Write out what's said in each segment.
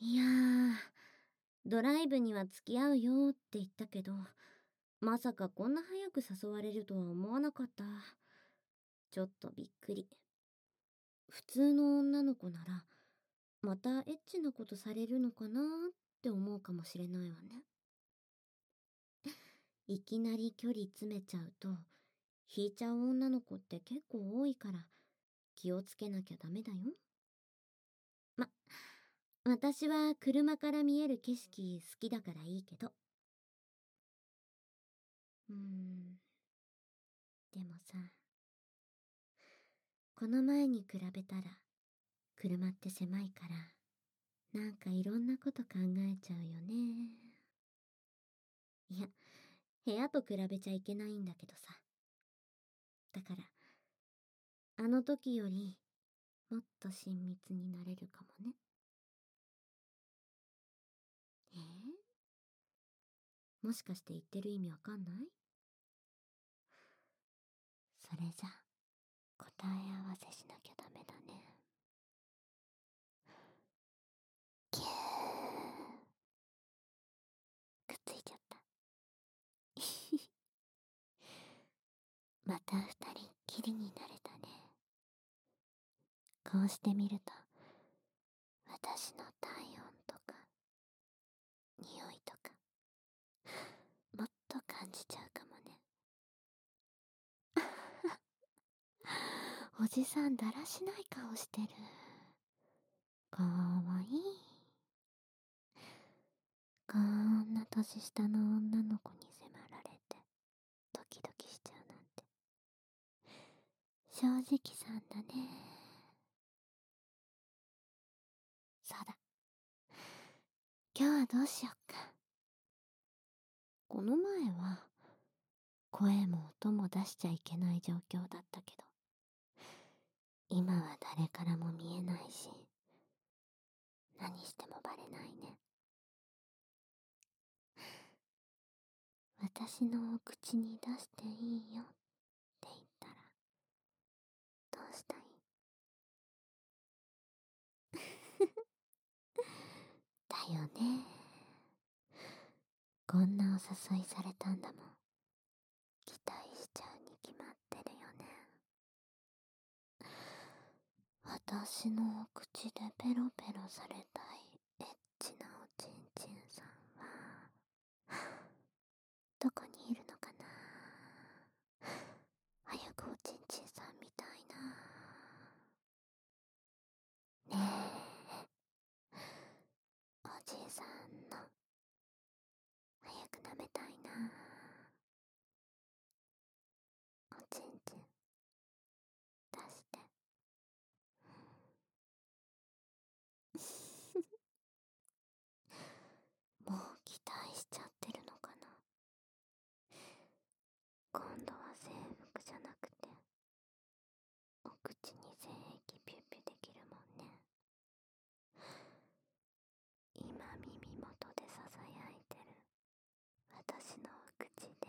いやー、ドライブには付き合うよって言ったけど、まさかこんな早く誘われるとは思わなかった。ちょっとびっくり。普通の女の子なら、またエッチなことされるのかなって思うかもしれないわね。いきなり距離詰めちゃうと、引いちゃう女の子って結構多いから、気をつけなきゃダメだよ。私は車から見える景色好きだからいいけど。うーん。でもさ、この前に比べたら、車って狭いから、なんかいろんなこと考えちゃうよね。いや、部屋と比べちゃいけないんだけどさ。だから、あの時より、もっと親密になれるかもね。えー、もしかして言ってる意味わかんない？それじゃ、答え合わせしなきゃダメだね。キュー。くっついちゃった。また二人っきりになれたね。こうしてみると、私の体温とか、匂いとか、もっと感じちゃうかもね。おじさんだらしない顔してる。かわいい。こんな年下の女の子に迫られて、ドキドキしちゃうなんて。正直さんだね。そうだ。今日はどうしよっか。この前は、声も音も出しちゃいけない状況だったけど、今は誰からも見えないし、何してもバレないね。私のお口に出していいよって言ったら、どうしたい？だよね。こんなお誘いされたんだもん。期待しちゃうに決まってるよね。私のお口でペロペロされたい。エッチなおちんちんさんは、どこにいるのかな。早くおちんちんさんみたいな。ねえ、おじいさんの、早く舐めたいな。おちんちん、出して。もう期待しちゃってるのかな今度は制服じゃなくてお口に精液ピュッピュできるもんね今耳元でささやいてる私の口で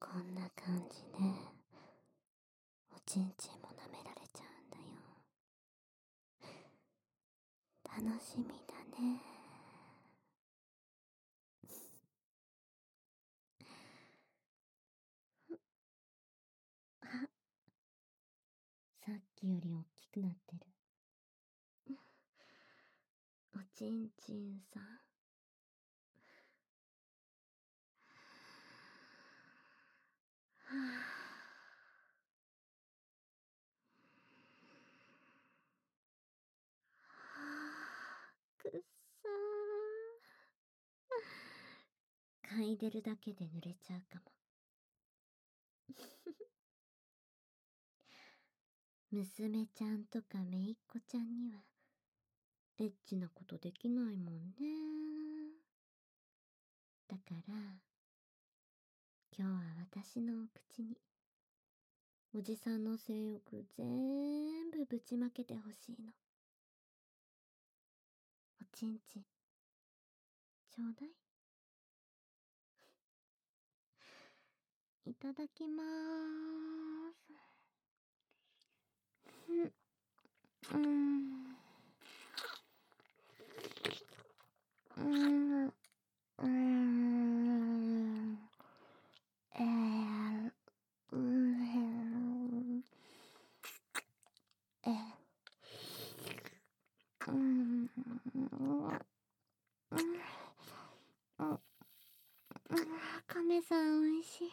こんな感じでおちんちんも舐められちゃうんだよ。楽しみだね。あさっきより大きくなってる。おちんちんさん嗅いでるだけで濡れちゃうかも。娘ちゃんとかめいっ子ちゃんには、エッチなことできないもんね。だから、今日は私のお口に、おじさんの性欲全部ぶちまけてほしいの。おちんちん、ちょうだい。いただきまーす。うん。うん。うん。えー、うん。え、うん。亀さん美味しい。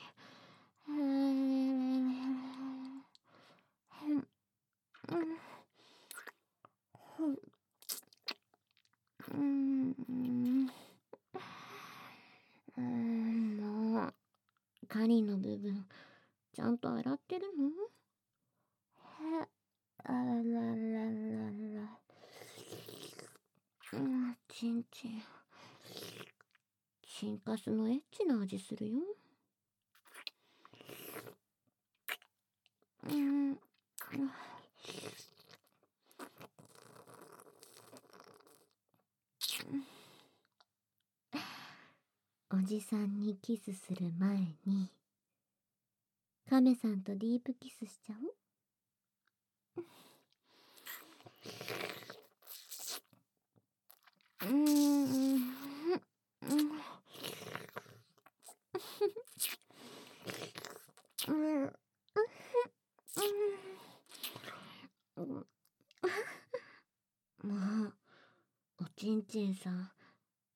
針の部分、ちゃん。と洗ってるのへ、あららららら。うん、ちん。ちん。チンカスのエッチな味するよ。うん。おじさんにキスする前に、亀さんとディープキスしちゃおううん。もう、おちんちんさん、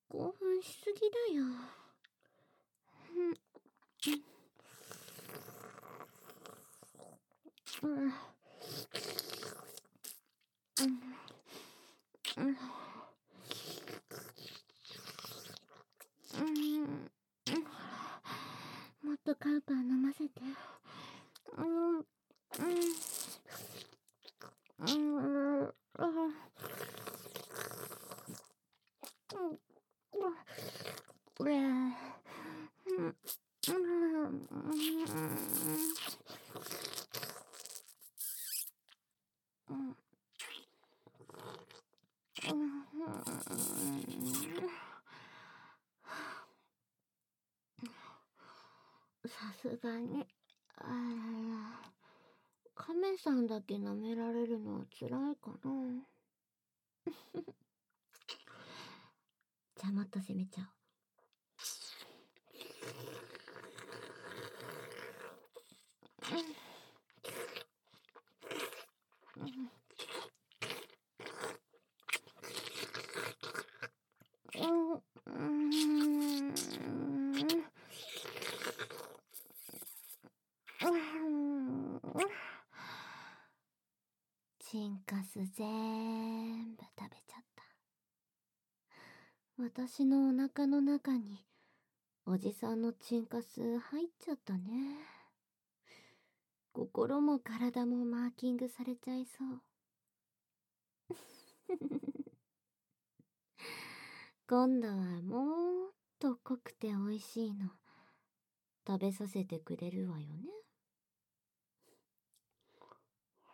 興奮しすぎだよ。うん。もっとカウパー飲ませて。うん。うん。これ。さすがに。あら亀さんだけ舐められるのは辛いかな。じゃあもっと攻めちゃおう。チンカス全部食べちゃった。私のお腹の中におじさんのチンカス入っちゃったね。心も体もマーキングされちゃいそう。今度はもっと濃くて美味しいの食べさせてくれるわよね。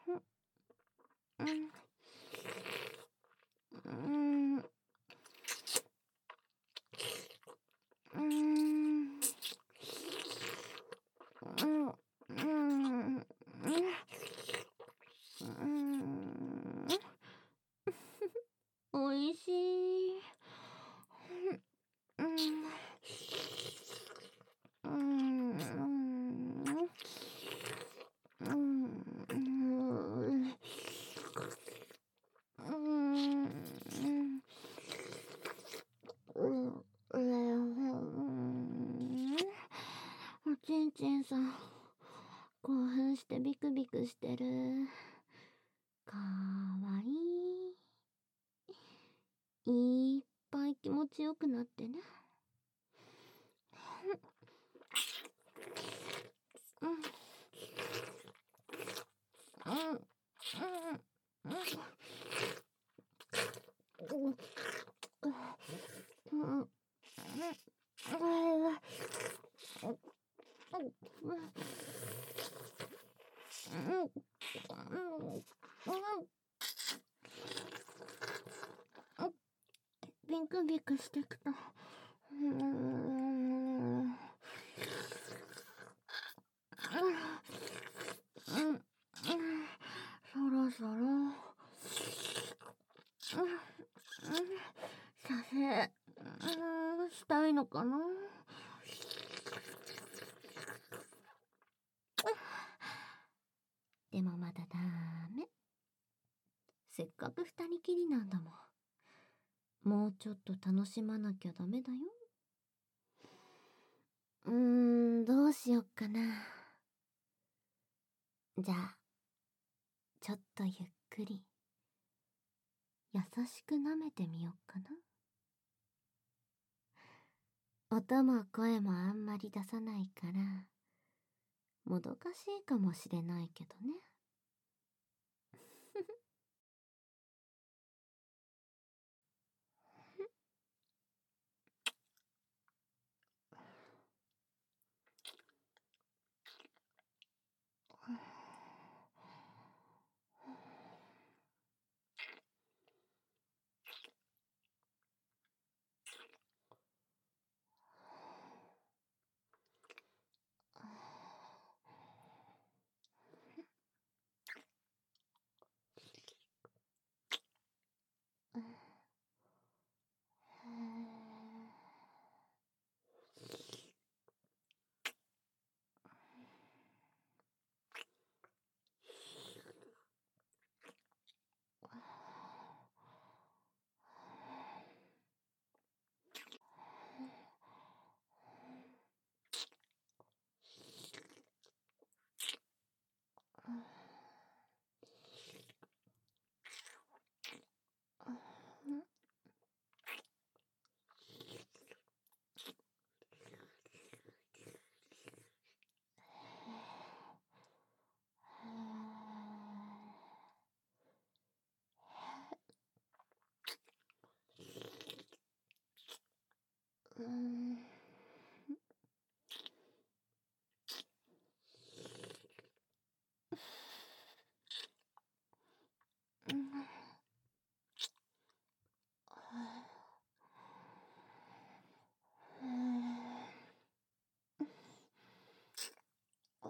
うん。うん。うん。うん。おいしい。うん。ちんさん、興奮してビクビクしてる。かわいい。いっぱい気持ちよくなってね。ビクビクしてきた。そろそろ、射精したいのかなでもまだダメ。せっかく二人きりなんだもん。もうちょっと楽しまなきゃダメだよ。うーん、どうしよっかな。じゃあ、ちょっとゆっくり、優しく舐めてみよっかな。音も声もあんまり出さないから、もどかしいかもしれないけどね。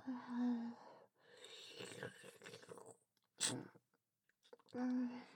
うん。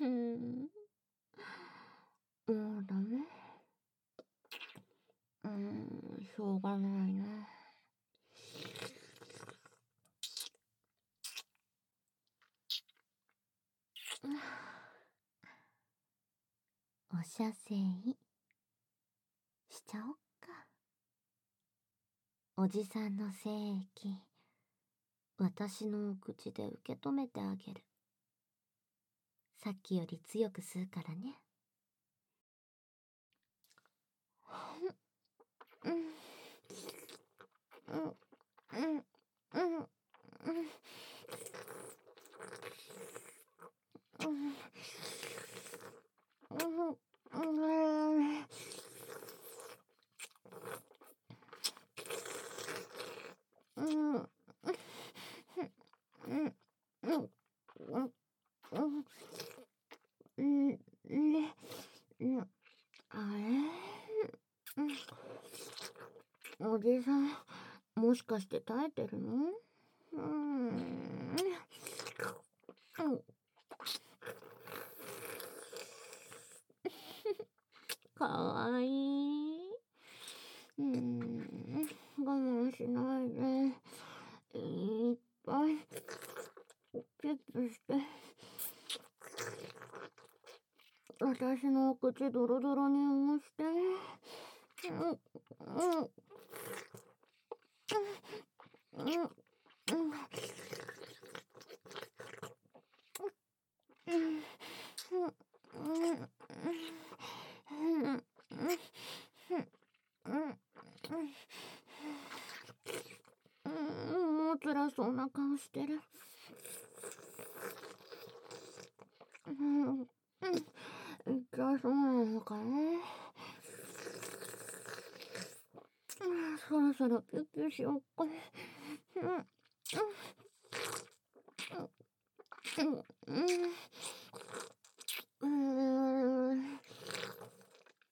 うん。もうダメうん、しょうがないな。おしゃせいしちゃおっか。おじさんの精液、私のお口で受け止めてあげる。さっきより強く吸うからね。うん。うん。うん。うん。うん。うん。うん。おじさん、もしかして耐えてるの？うん。かわいい。うん、我慢しないで。いっぱい、ピュッとして。私のお口ドロドロに押して。うん、うん。もう辛そうな顔してる。うん、痛そうなのかね。そろそろ救急しようか。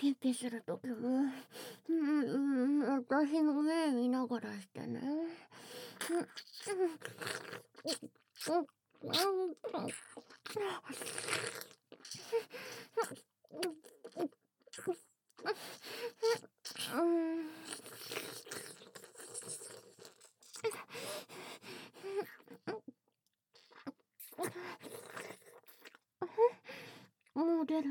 ピッピンするときも、うん、私の目見ながらしてね。もう出る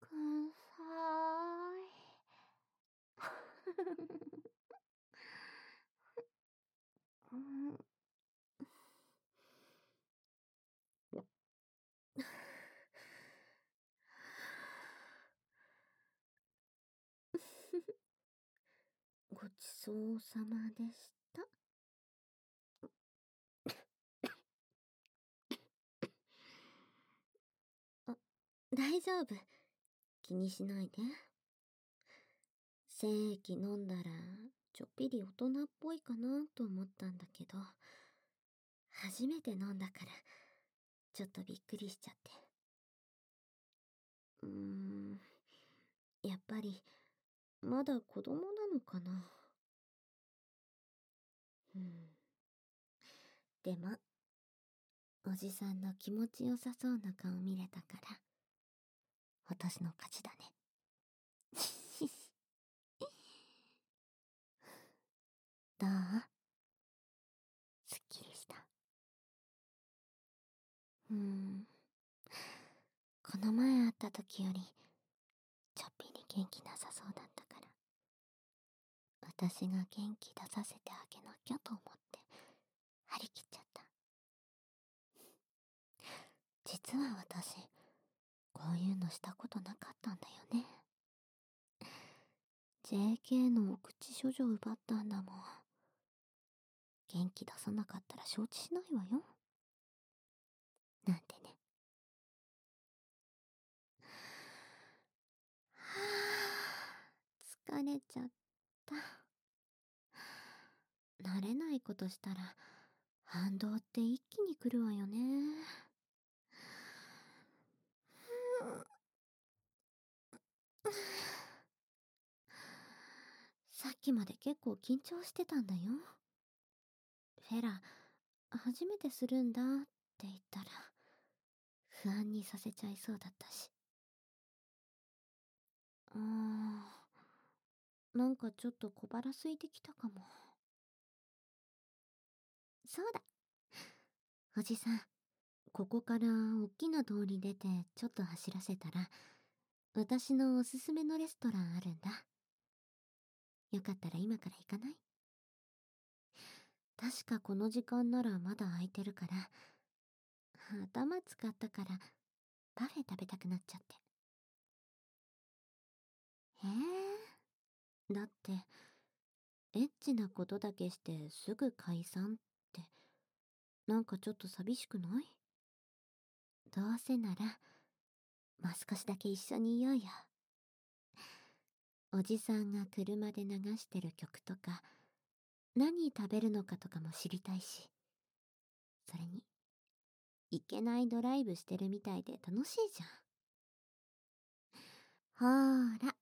くんさーいュッピュした上。出せ、出せ。ごちそうさまでした。あ、大丈夫。気にしないで。精液飲んだら、ちょっぴり大人っぽいかなと思ったんだけど、初めて飲んだから、ちょっとびっくりしちゃって。うーん、やっぱり、まだ子供なのかな。でも、おじさんの気持ちよさそうな顔見れたから、私の勝ちだね。どう？すっきりした。うーん。この前会った時より、ちょっぴり元気なさそうだったから、私が元気出させてあげなきゃと思って、張り切っちゃった。実は私、こういうのしたことなかったんだよね。JK のお口処女奪ったんだもん。元気出さなかったら承知しないわよ。なんてね。はぁ、疲れちゃった。れないことしたら反動って一気に来るわよね。さっきまで結構緊張してたんだよ。フェラ初めてするんだって言ったら不安にさせちゃいそうだったし。うーんなんかちょっと小腹空いてきたかも。そうだ。おじさんここから大きな通り出てちょっと走らせたら私のおすすめのレストランあるんだ。よかったら今から行かない？確かこの時間ならまだ空いてるから頭使ったからパフェ食べたくなっちゃって。へえ。だってエッチなことだけしてすぐ解散ってなんかちょっと寂しくない？どうせならもう少しだけ一緒にいようよ。おじさんが車で流してる曲とか何食べるのかとかも知りたいしそれにいけないドライブしてるみたいで楽しいじゃん。ほーら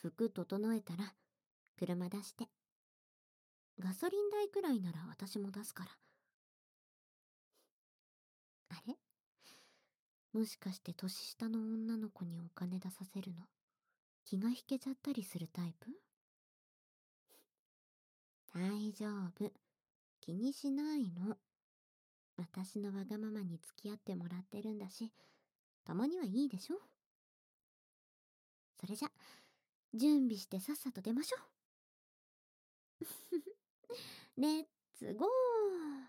服整えたら車出して。ガソリン代くらいなら私も出すからあれもしかして年下の女の子にお金出させるの気が引けちゃったりするタイプ？大丈夫。気にしないの。私のわがままに付き合ってもらってるんだしたまにはいいでしょ？それじゃ準備してさっさと出ましょう。レッツゴー！